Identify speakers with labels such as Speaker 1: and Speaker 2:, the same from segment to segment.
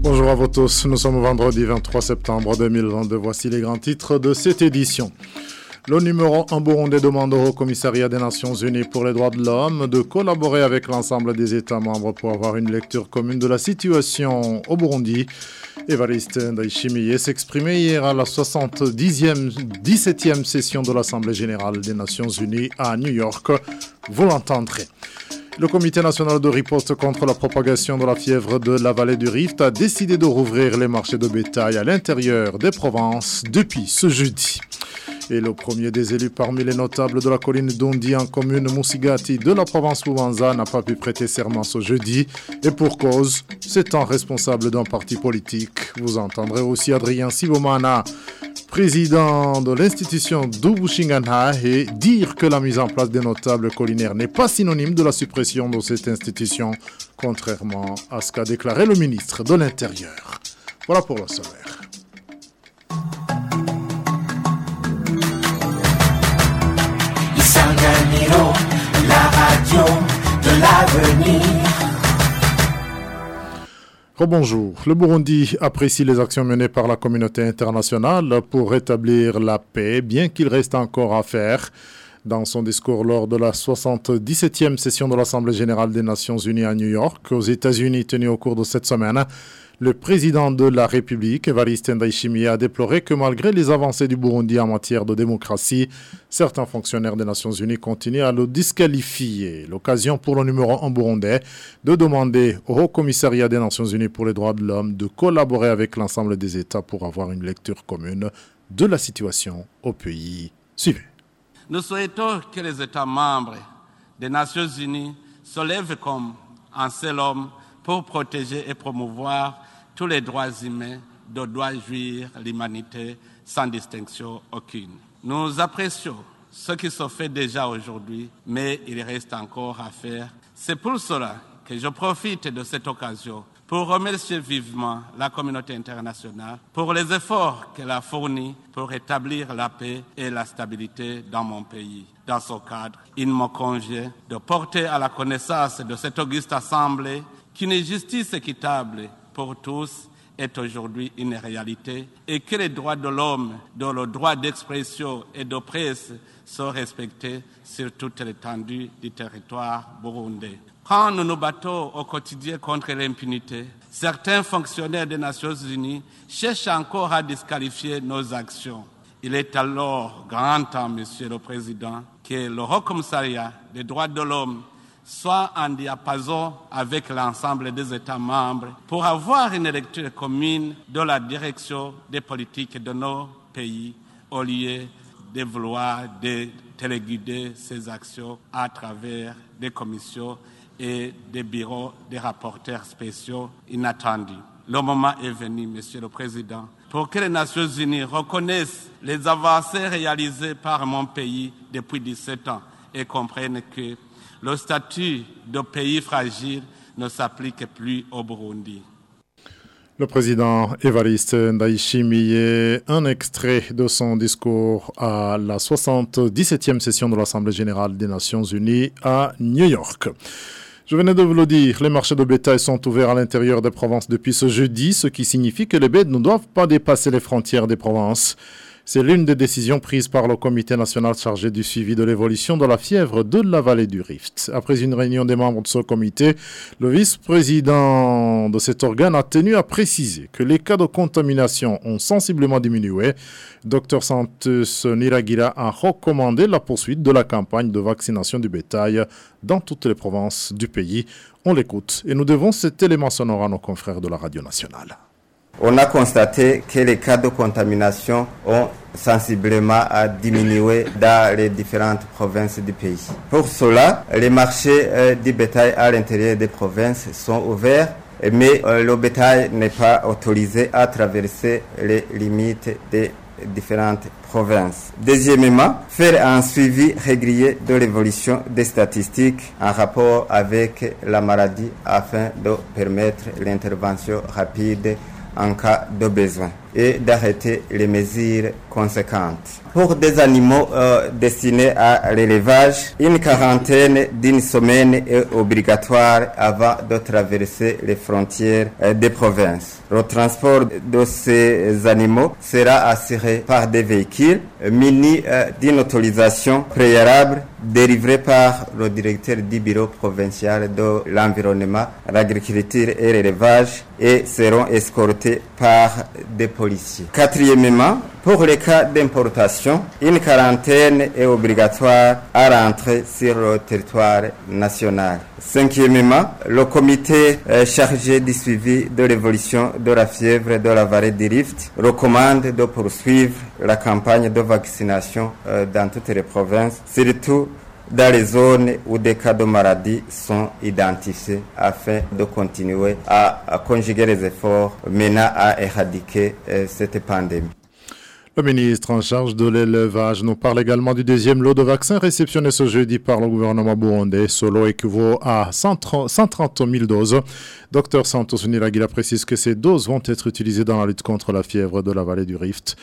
Speaker 1: Bonjour à vous tous, nous sommes vendredi 23 septembre 2022. Voici les grands titres de cette édition. Le numéro 1 Burundais demande au Commissariat des Nations Unies pour les droits de l'homme de collaborer avec l'ensemble des États membres pour avoir une lecture commune de la situation au Burundi. Évariste Ndaïchimiye s'exprimait hier à la 70e, 17e session de l'Assemblée générale des Nations Unies à New York. Vous l'entendrez. Le Comité national de riposte contre la propagation de la fièvre de la vallée du Rift a décidé de rouvrir les marchés de bétail à l'intérieur des provinces depuis ce jeudi. Et le premier des élus parmi les notables de la colline d'Ondi en commune Moussigati de la province Ouanza n'a pas pu prêter serment ce jeudi. Et pour cause, c'est un responsable d'un parti politique. Vous entendrez aussi Adrien Sibomana, président de l'institution d'Ubushingana, et dire que la mise en place des notables collinaires n'est pas synonyme de la suppression de cette institution, contrairement à ce qu'a déclaré le ministre de l'Intérieur. Voilà pour le sommaire.
Speaker 2: la radio de l'avenir.
Speaker 1: Rebonjour. Le Burundi apprécie les actions menées par la communauté internationale pour rétablir la paix, bien qu'il reste encore à faire. Dans son discours lors de la 77e session de l'Assemblée générale des Nations unies à New York, aux États-Unis, tenue au cours de cette semaine, le président de la République, Evariste Ndayishimiye, a déploré que malgré les avancées du Burundi en matière de démocratie, certains fonctionnaires des Nations Unies continuent à le disqualifier. L'occasion pour le numéro 1 burundais de demander au Haut Commissariat des Nations Unies pour les droits de l'homme de collaborer avec l'ensemble des États pour avoir une lecture commune de la situation au pays. Suivez.
Speaker 3: Nous souhaitons que les États membres des Nations Unies se lèvent comme un seul homme pour protéger et promouvoir tous les droits humains dont doit jouir l'humanité sans distinction aucune. Nous apprécions ce qui se fait déjà aujourd'hui, mais il reste encore à faire. C'est pour cela que je profite de cette occasion pour remercier vivement la communauté internationale pour les efforts qu'elle a fournis pour rétablir la paix et la stabilité dans mon pays. Dans ce cadre, il me convient de porter à la connaissance de cette auguste assemblée qu'une justice équitable pour tous est aujourd'hui une réalité et que les droits de l'homme, dont le droit d'expression et de presse, sont respectés sur toute l'étendue du territoire burundais. Quand nous nous battons au quotidien contre l'impunité, certains fonctionnaires des Nations Unies cherchent encore à disqualifier nos actions. Il est alors grand temps, Monsieur le Président, que le Haut Commissariat des droits de l'homme soit en diapason avec l'ensemble des États membres pour avoir une lecture commune de la direction des politiques de nos pays au lieu de vouloir de téléguider ces actions à travers des commissions et des bureaux des rapporteurs spéciaux inattendus. Le moment est venu, Monsieur le Président, pour que les Nations Unies reconnaissent les avancées réalisées par mon pays depuis 17 ans et comprennent que le statut de pays fragile ne s'applique plus au Burundi.
Speaker 1: Le président Evariste Ndaïchimiye, un extrait de son discours à la 77e session de l'Assemblée générale des Nations unies à New York. Je venais de vous le dire, les marchés de bétail sont ouverts à l'intérieur des provinces depuis ce jeudi, ce qui signifie que les bêtes ne doivent pas dépasser les frontières des provinces. C'est l'une des décisions prises par le comité national chargé du suivi de l'évolution de la fièvre de la vallée du Rift. Après une réunion des membres de ce comité, le vice-président de cet organe a tenu à préciser que les cas de contamination ont sensiblement diminué. Dr Santos Niragira a recommandé la poursuite de la campagne de vaccination du bétail dans toutes les provinces du pays. On l'écoute et nous devons cet élément sonore à nos confrères de la radio nationale
Speaker 4: on a constaté que les cas de contamination ont sensiblement diminué dans les différentes provinces du pays. Pour cela, les marchés euh, du bétail à l'intérieur des provinces sont ouverts, mais euh, le bétail n'est pas autorisé à traverser les limites des différentes provinces. Deuxièmement, faire un suivi régulier de l'évolution des statistiques en rapport avec la maladie afin de permettre l'intervention rapide en cas de besoin et d'arrêter les mesures conséquentes. Pour des animaux euh, destinés à l'élevage, une quarantaine d'une semaine est obligatoire avant de traverser les frontières euh, des provinces. Le transport de ces animaux sera assuré par des véhicules munis euh, d'une autorisation préalable délivrée par le directeur du bureau provincial de l'environnement, l'agriculture et l'élevage et seront escortés par des policiers. Quatrièmement, pour les cas d'importation, une quarantaine est obligatoire à rentrer sur le territoire national. Cinquièmement, le comité euh, chargé du suivi de l'évolution de la fièvre de la vallée du Rift recommande de poursuivre la campagne de vaccination euh, dans toutes les provinces, surtout dans les zones où des cas de maladie sont identifiés afin de continuer à, conjuguer les efforts menant à éradiquer euh, cette pandémie.
Speaker 1: Le ministre en charge de l'élevage nous parle également du deuxième lot de vaccins réceptionnés ce jeudi par le gouvernement burundais. Ce lot équivaut à 130 000 doses. Docteur Santos Niragila précise que ces doses vont être utilisées dans la lutte contre la fièvre de la vallée du Rift.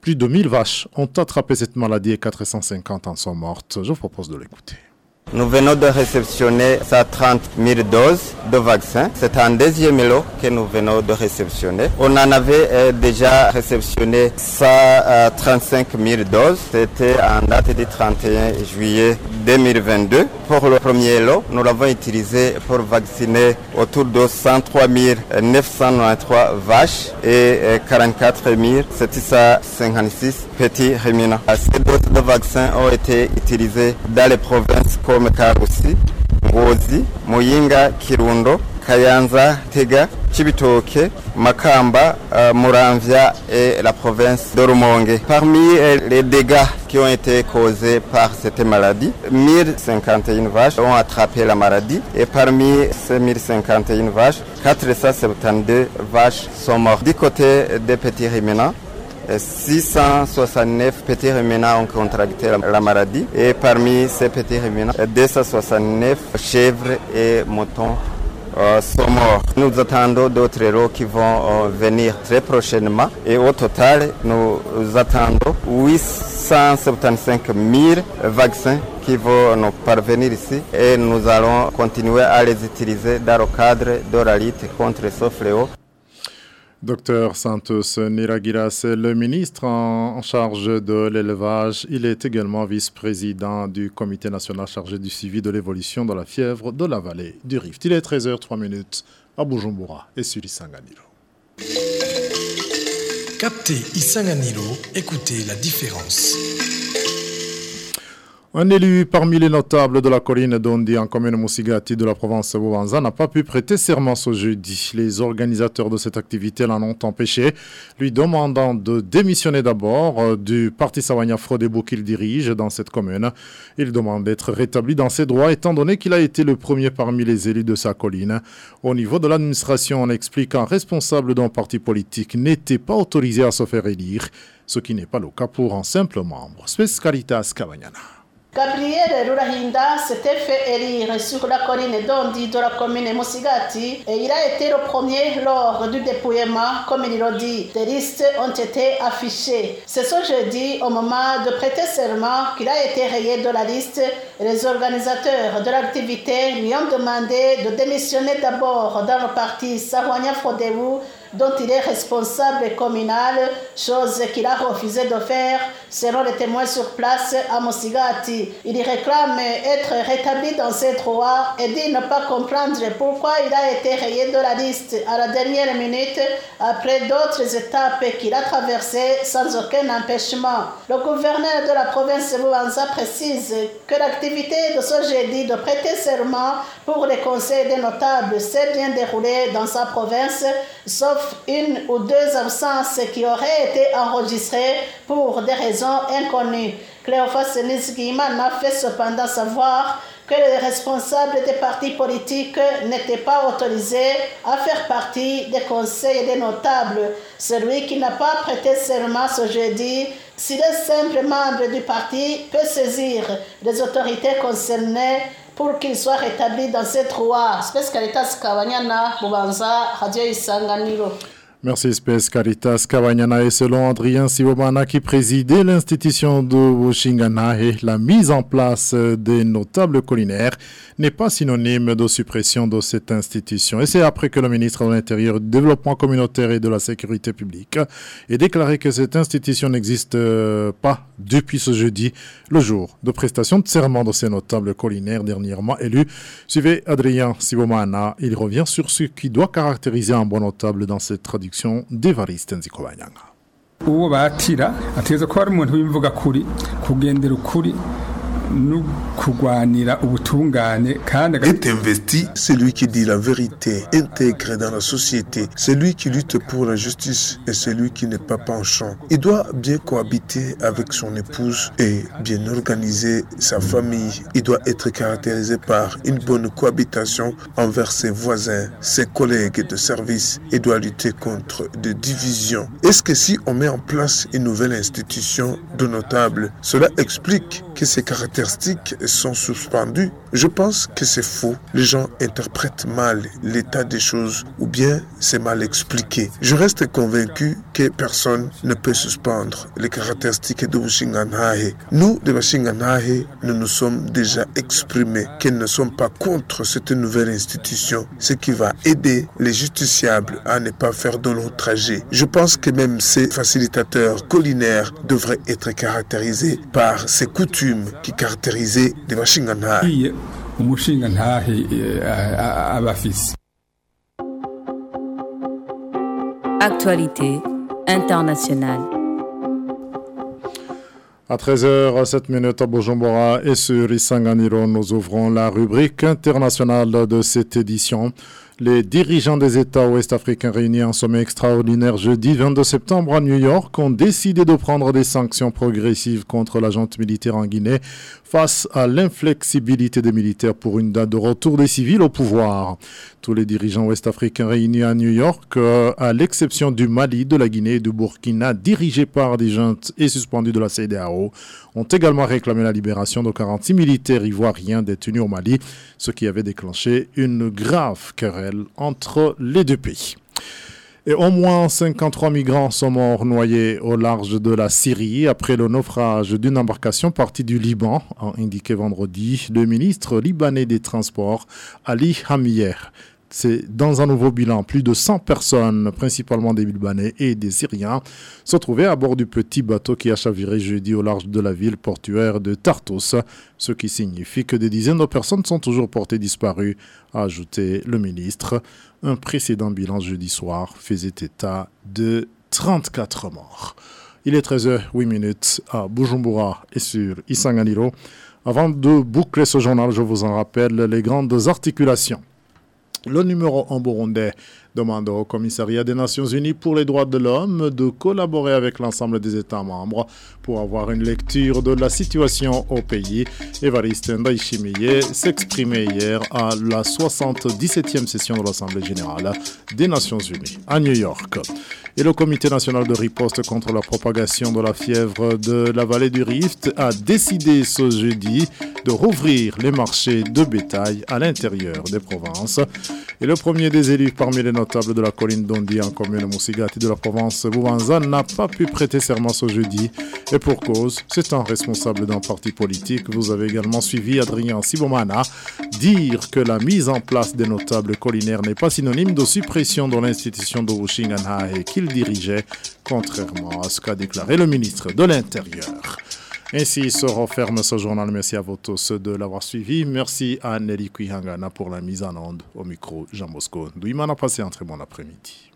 Speaker 1: Plus de 1000 vaches ont attrapé cette maladie et 450 en sont mortes. Je vous propose de l'écouter.
Speaker 4: Nous venons de réceptionner 130 000 doses de vaccins. C'est un deuxième lot que nous venons de réceptionner. On en avait euh, déjà réceptionné 135 000 doses. C'était en date du 31 juillet 2022. Pour le premier lot, nous l'avons utilisé pour vacciner autour de 103 993 vaches et 44 756 petits ruminants. Ces doses de vaccins ont été utilisées dans les provinces Ngozi, Muyinga, Kirundo, Kayanza, Tega, Chibitoke, Makamba, euh, et la province de. Parmi euh, les dégâts qui ont été causés par cette maladie, 1051 vaches ont attrapé la maladie et parmi ces 1051 vaches, 472 vaches sont mortes. Du côté des petits ruminants, 669 petits ruminants ont contracté la maladie et parmi ces petits ruminants, 269 chèvres et moutons euh, sont morts. Nous attendons d'autres héros qui vont euh, venir très prochainement et au total, nous attendons 875 000 vaccins qui vont nous parvenir ici et nous allons continuer à les utiliser dans le cadre de la lutte contre ce fléau.
Speaker 1: Docteur Santos Niragira, c'est le ministre en charge de l'élevage. Il est également vice-président du comité national chargé du suivi de l'évolution de la fièvre de la vallée du Rift. Il est 13h03 minutes à Bujumbura et sur Isanganilo.
Speaker 5: Captez Isanganilo, écoutez la différence.
Speaker 1: Un élu parmi les notables de la colline d'Ondi en commune Moussigati de la province de Bouvanza n'a pas pu prêter serment ce jeudi. Les organisateurs de cette activité l'en ont empêché, lui demandant de démissionner d'abord du parti Sawanya Frodebo qu'il dirige dans cette commune. Il demande d'être rétabli dans ses droits étant donné qu'il a été le premier parmi les élus de sa colline. Au niveau de l'administration, on explique qu'un responsable d'un parti politique n'était pas autorisé à se faire élire, ce qui n'est pas le cas pour un simple membre.
Speaker 6: Gabriel Rurahinda s'était fait élire sur la colline d'Ondi de la commune Mosigati et il a été le premier lors du dépouillement, comme il l'a dit. Des listes ont été affichées. C'est ce jeudi, au moment de prêter serment, qu'il a été rayé de la liste les organisateurs de l'activité lui ont demandé de démissionner d'abord dans le parti Sahwania Frodéou dont il est responsable communal, chose qu'il a refusé de faire selon les témoins sur place à Mosigati. Il réclame être rétabli dans ses droits et dit ne pas comprendre pourquoi il a été rayé de la liste à la dernière minute après d'autres étapes qu'il a traversées sans aucun empêchement. Le gouverneur de la province de Bouvanza précise que l'activité de ce jeudi de prêter serment pour les conseils des notables s'est bien déroulée dans sa province, sauf une ou deux absences qui auraient été enregistrées pour des raisons inconnues. Cléophas Nizgiman a fait cependant savoir que les responsables des partis politiques n'étaient pas autorisés à faire partie des conseils des notables. Celui qui n'a pas prêté serment ce jeudi, s'il est simple membre du parti, peut saisir les autorités concernées pour qu'il soit rétabli dans ses droits. Spescalitas Kawanyana, Bubanza, Radio Isanganiro.
Speaker 1: Merci Espèce Caritas Kawanyana et selon Adrien Sibomana qui présidait l'institution de Wushinganahe, la mise en place des notables collinaires n'est pas synonyme de suppression de cette institution. Et c'est après que le ministre de l'Intérieur, du Développement communautaire et de la Sécurité publique ait déclaré que cette institution n'existe pas depuis ce jeudi, le jour de prestation de serment de ces notables collinaires dernièrement élus. Suivez Adrien Sibomana, il revient sur ce qui doit caractériser un bon notable dans cette traduction d'Evariste Nzikobanyanga
Speaker 7: uwo batira ategeza ko ari umuntu w'imvuga kuri kugendera ukuri
Speaker 8: Est investi celui qui dit la vérité, intégré dans la société, celui qui lutte pour la justice et celui qui n'est pas penchant. Il doit bien cohabiter avec son épouse et bien organiser sa famille. Il doit être caractérisé par une bonne cohabitation envers ses voisins, ses collègues de service. Il doit lutter contre des divisions. Est-ce que si on met en place une nouvelle institution de notables, cela explique que ces caractéristiques sont suspendues, je pense que c'est faux. Les gens interprètent mal l'état des choses ou bien c'est mal expliqué. Je reste convaincu que personne ne peut suspendre les caractéristiques de Washinganahe. Nous, de Washinganahe, nous nous sommes déjà exprimés qu'ils ne sommes pas contre cette nouvelle institution, ce qui va aider les justiciables à ne pas faire de longs trajets. Je pense que même ces facilitateurs collinaires devraient être caractérisés par ces coutumes qui caractérisaient des Washinganahe.
Speaker 9: Actualité internationale.
Speaker 1: À 13h07 minutes à Bujumbura et sur Isanganiro, nous ouvrons la rubrique internationale de cette édition. Les dirigeants des États ouest-africains réunis en sommet extraordinaire jeudi 22 septembre à New York ont décidé de prendre des sanctions progressives contre la junte militaire en Guinée face à l'inflexibilité des militaires pour une date de retour des civils au pouvoir. Tous les dirigeants ouest-africains réunis à New York, euh, à l'exception du Mali, de la Guinée et du Burkina, dirigés par des juntes et suspendus de la CDAO, ont également réclamé la libération de 46 militaires ivoiriens détenus au Mali, ce qui avait déclenché une grave querelle entre les deux pays. Et au moins 53 migrants sont morts noyés au large de la Syrie après le naufrage d'une embarcation partie du Liban, a indiqué vendredi le ministre libanais des Transports, Ali Hamier. C'est dans un nouveau bilan, plus de 100 personnes, principalement des Libanais et des Syriens, se trouvaient à bord du petit bateau qui a chaviré jeudi au large de la ville portuaire de Tartus, ce qui signifie que des dizaines de personnes sont toujours portées disparues, a ajouté le ministre. Un précédent bilan jeudi soir faisait état de 34 morts. Il est 13h08 à Bujumbura et sur Isanganiro. Avant de boucler ce journal, je vous en rappelle les grandes articulations. Le numéro en burundais demande au commissariat des Nations Unies pour les droits de l'homme de collaborer avec l'ensemble des États membres pour avoir une lecture de la situation au pays. Evariste Ndaishimiye s'exprimait hier à la 77e session de l'Assemblée générale des Nations Unies à New York. Et le Comité national de riposte contre la propagation de la fièvre de la vallée du Rift a décidé ce jeudi de rouvrir les marchés de bétail à l'intérieur des provinces. Et le premier des élus parmi les notables de la colline d'Ondi en commune Moussigati de la province Bouvanza n'a pas pu prêter serment ce jeudi. Et pour cause, c'est un responsable d'un parti politique. Vous avez également suivi Adrien Sibomana dire que la mise en place des notables collinaires n'est pas synonyme de suppression de l'institution de et qu'il dirigeait, contrairement à ce qu'a déclaré le ministre de l'Intérieur. Ainsi se referme ce journal. Merci à vous tous de l'avoir suivi. Merci à Nelly Kuihangana pour la mise en onde au micro Jean Bosco. Douimana, passé un très bon après-midi.